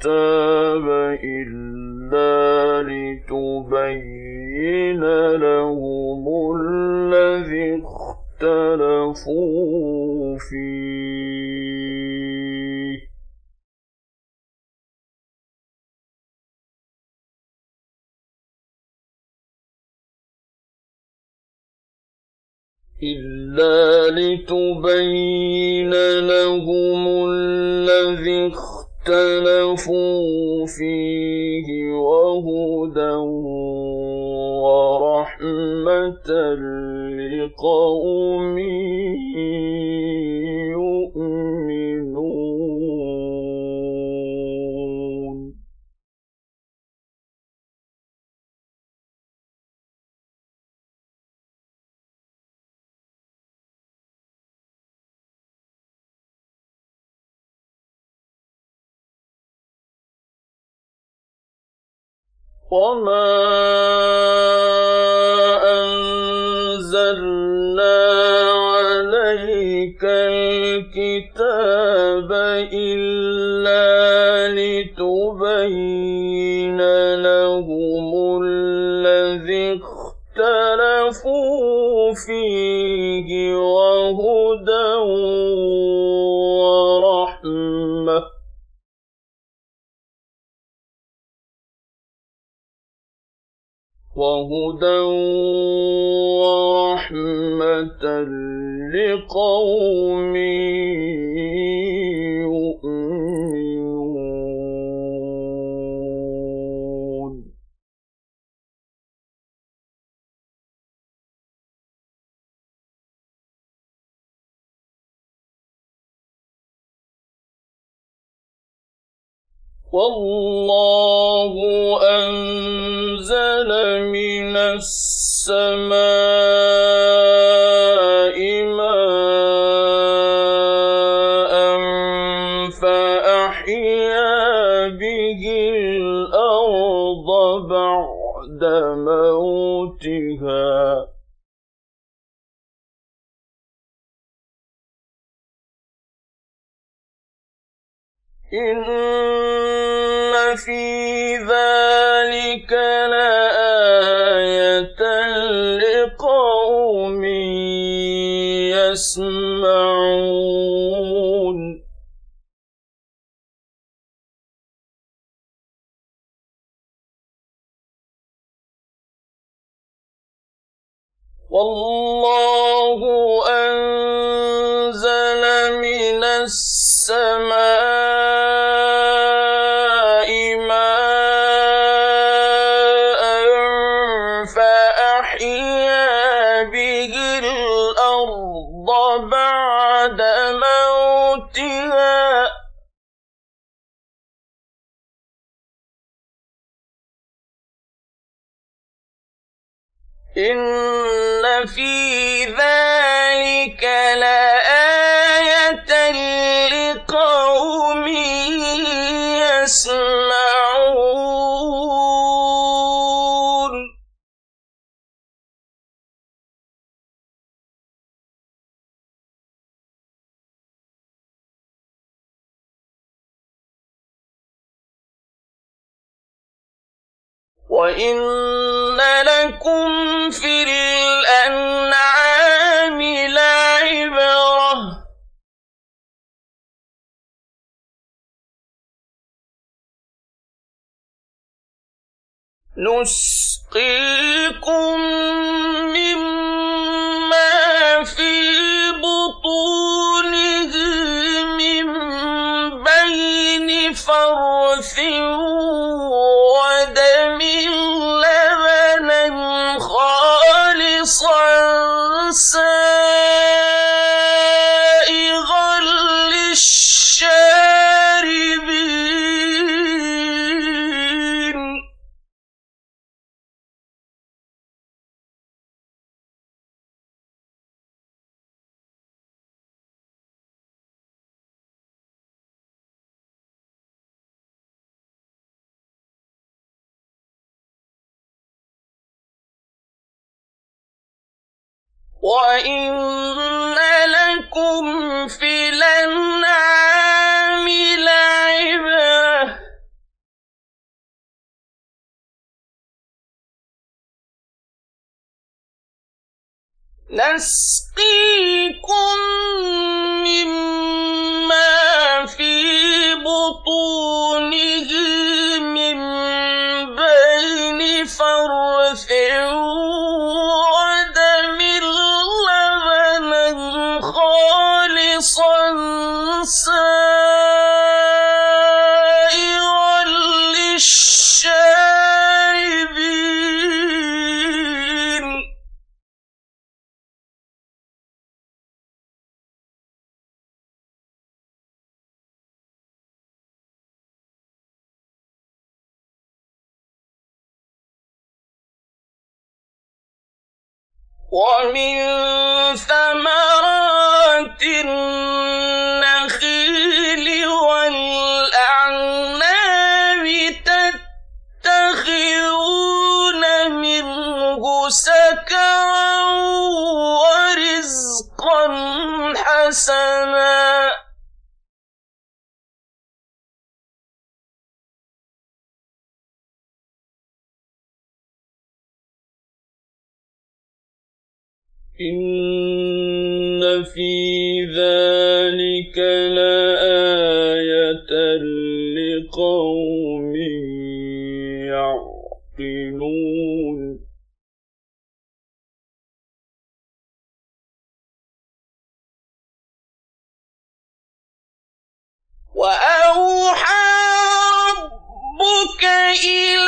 الكتاب إلا لتبين لهم الذي اختلفوا فيه. إلا لتبين لهم الذي اختلفوا فيه وهدى ورحمة لقوم وما أنزلنا عليك الكتاب إلا لتبين لهم الذي اختلفوا فيه والله أنزل من السماء ماء فأحيا به الأرض بعد موتها. إن إن في ذلك لآية لقوم يسمعون وإن نسقيكم مما وإن لكم في الأنعام لعبرة نسقيكم مما في بطونه من بين فرث ومن ثمرات النخيل والأعناب تتخذون منه سكرا ورزقا حسنا. إن في ذلك لآية لقوم يعقلون وأوحى ربك إلى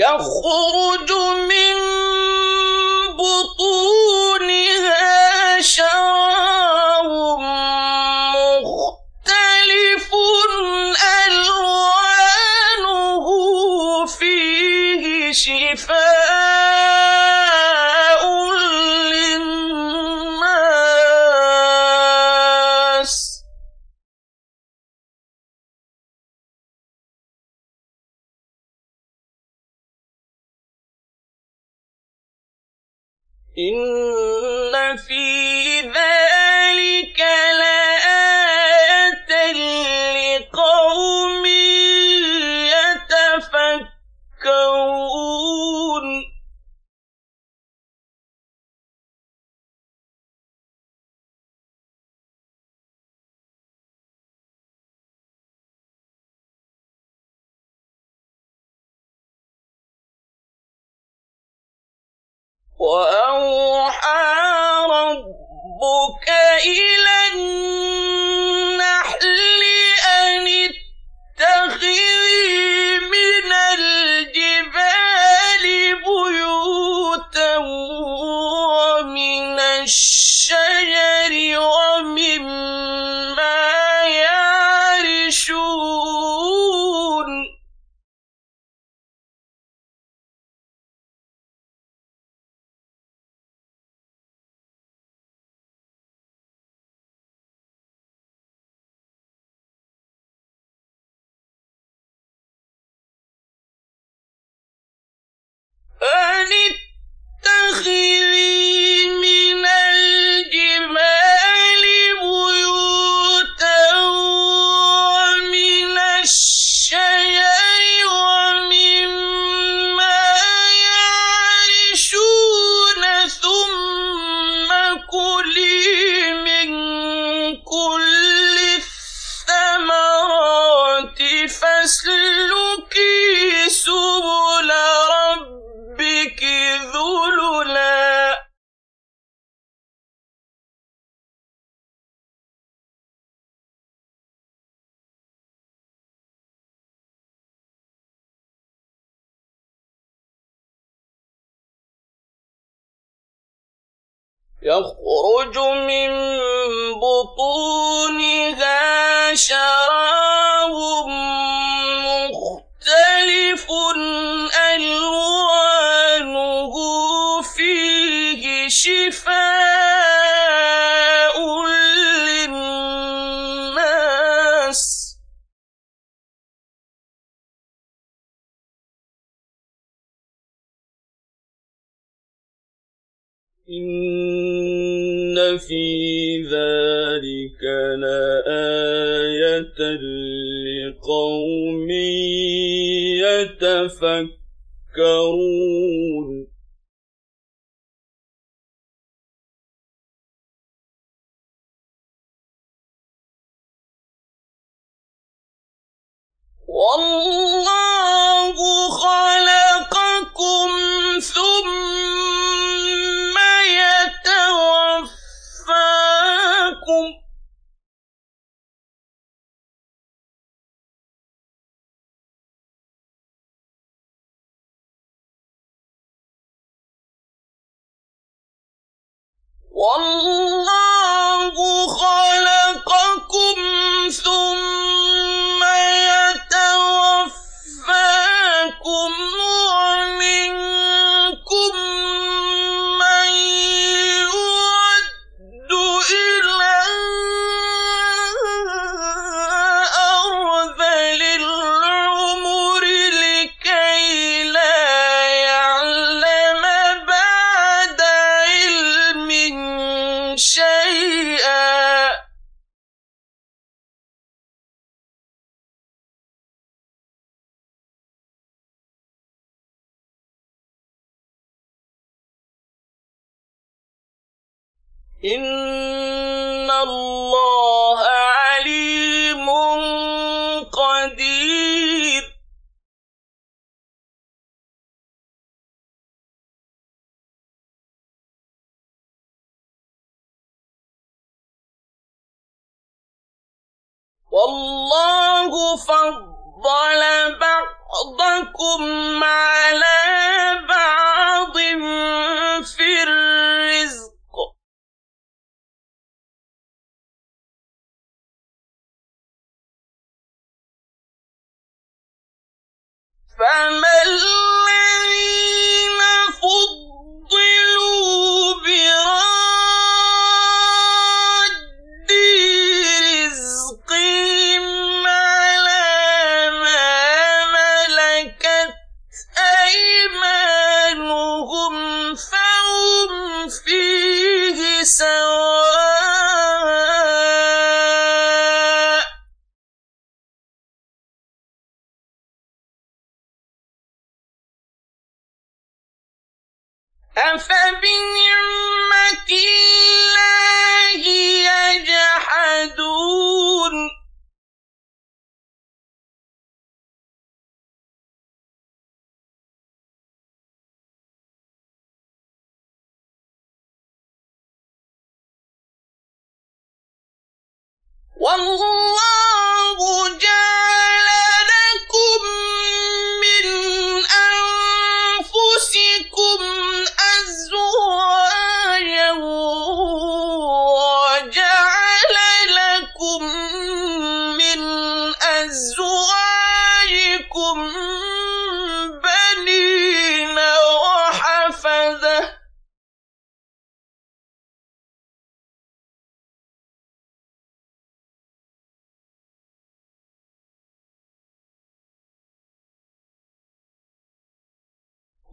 يخرج من بطونها شراب مختلف ألوانه فيه شفاء إن في ذلك لآية لقوم يتفكرون وأوحى إلى النحل يخرج من بطونها شراب مختلف قوم يتفكرون والله One. إن الله عليم قدير والله فضل بعضكم على بعض فما والله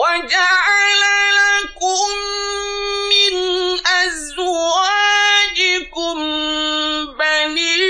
وجعل لكم من أزواجكم بنين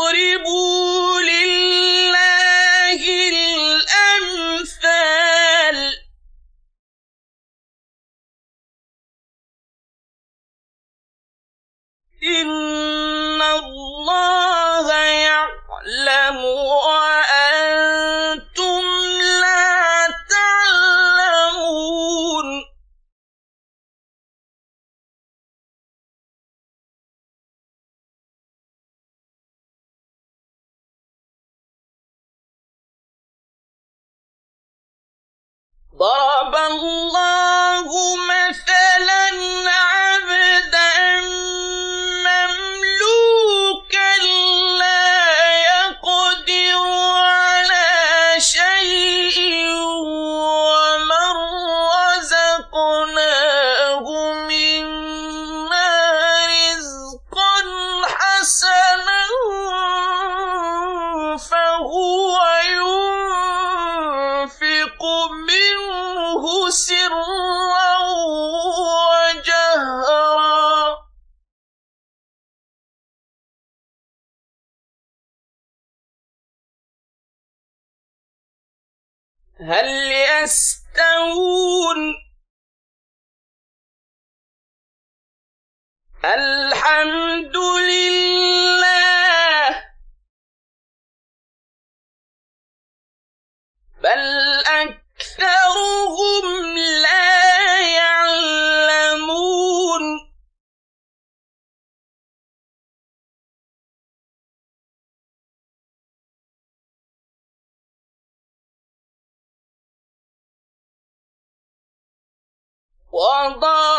فَقُرِبُوا لِلَّهِ ضرب الله هل يستوون؟ الحمد لله وضرب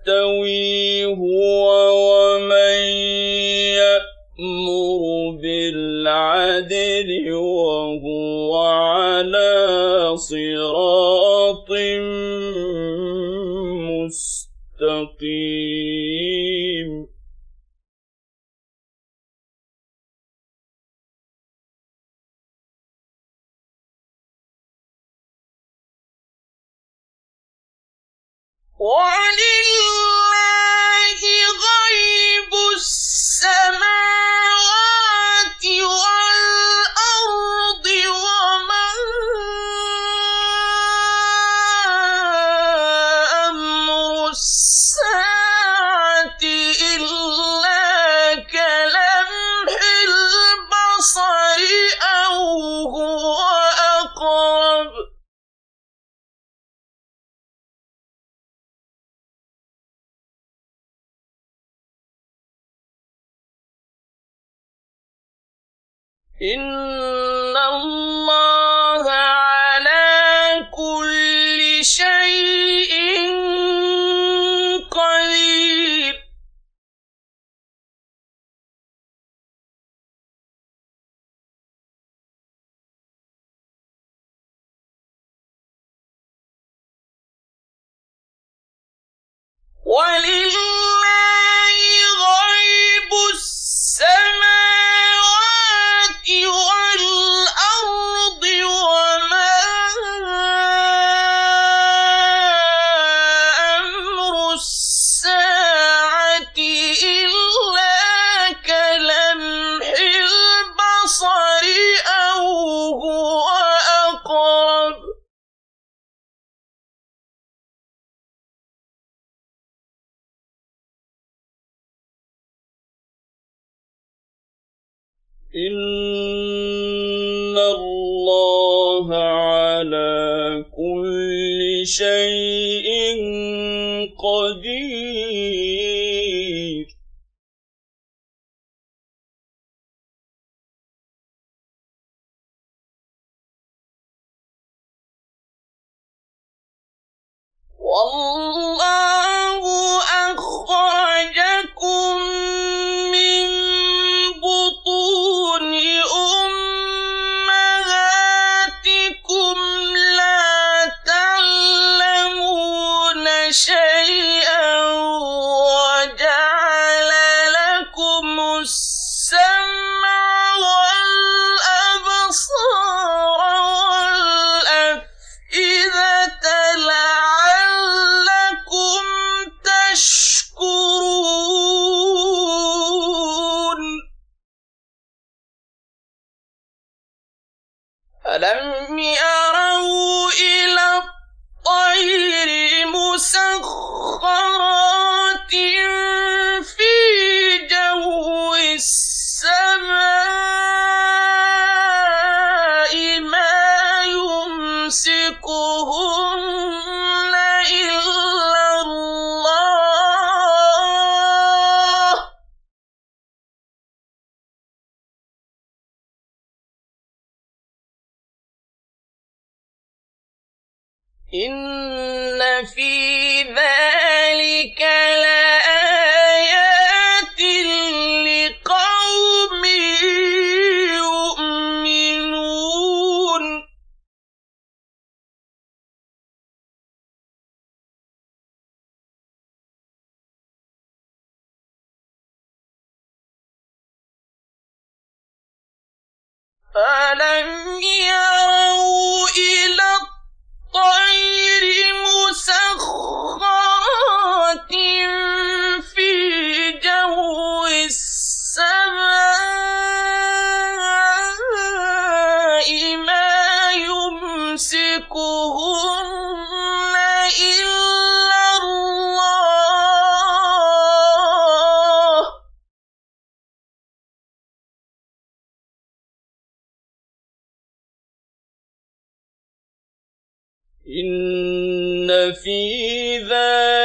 يستوي هو ومن يأمر بالعدل وهو على صراط مستقيم. ولله غيب السماوات إن الله على كل شيء قدير. ولي إن الله على كل شيء إن في ذلك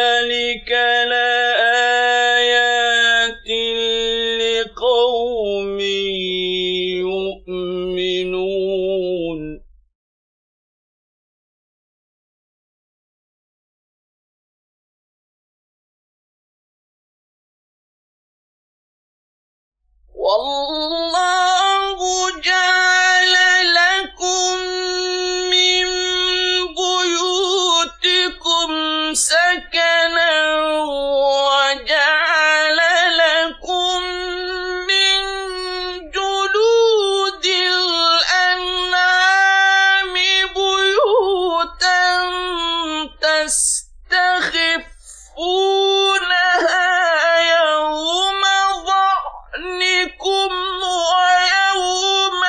ويوم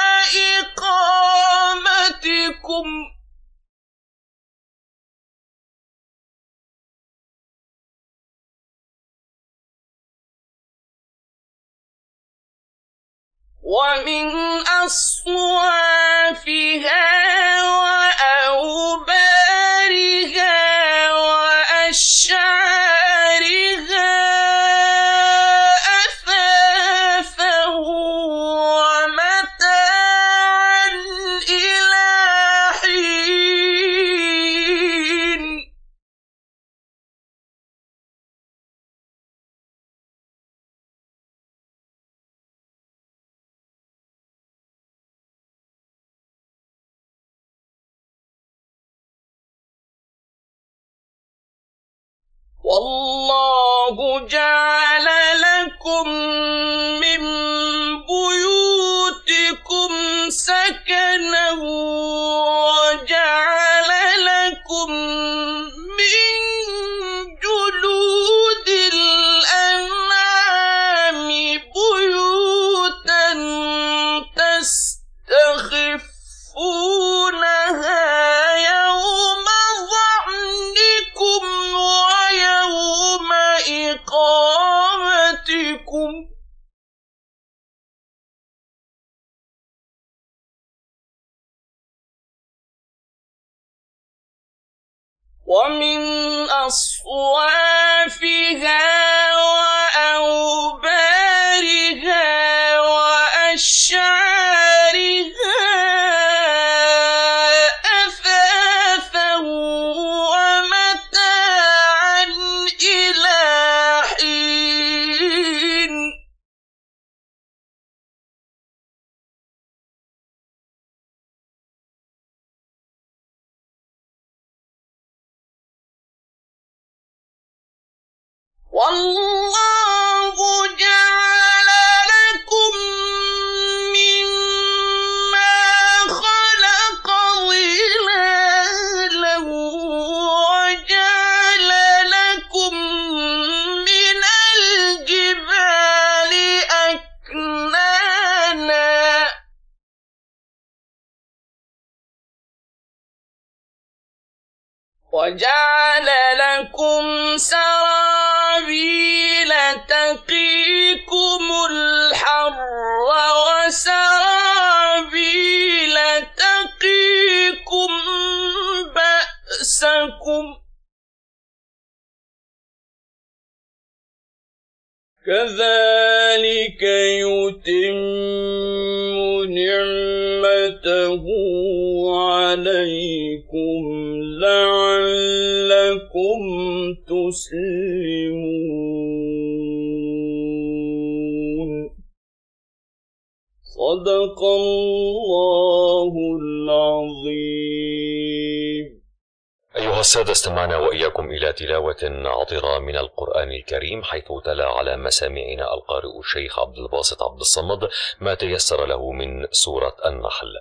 إقامتكم. ومن أصوافها ya وجعل لكم سرابيل تقيكم الحر وسرابيل كذلك يتم نعمته عليكم لعلكم تسلمون. صدق الله العظيم. السادة استمعنا وإياكم إلى تلاوة عطرة من القرآن الكريم حيث تلا على مسامعنا القارئ الشيخ عبد الباسط عبد الصمد ما تيسر له من سورة النحل.